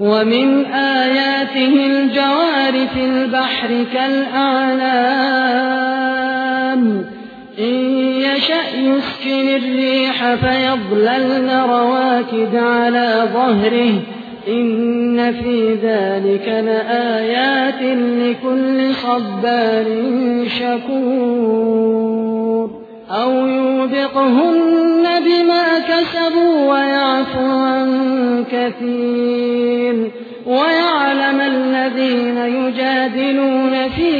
ومن آياته الجوار في البحر كالأعلام إن يشأ يسكن الريح فيضللن رواكد على ظهره. إن في ذلك لآيات لكل صبار شكور. أو يوبقهن بما كسبوا ويعفو عن كثير.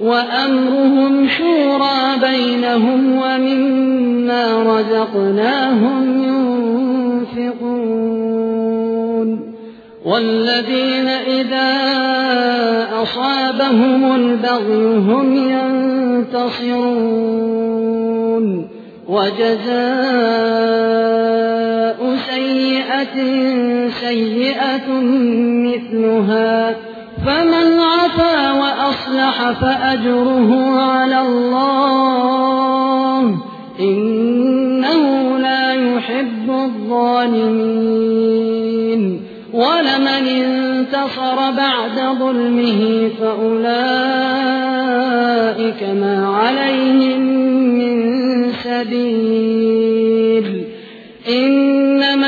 وأمرهم شورى بينهم ومما رزقناهم ينفقون والذين إذا أصابهم البغي هم ينتصرون وجزاء سيئة سيئة مثلها فمن عفا وأصلح فأجره على الله إنه لا يحب الظالمين. ولمن انتصر بعد ظلمه فأولئك ما عليهم من سبيل. إنما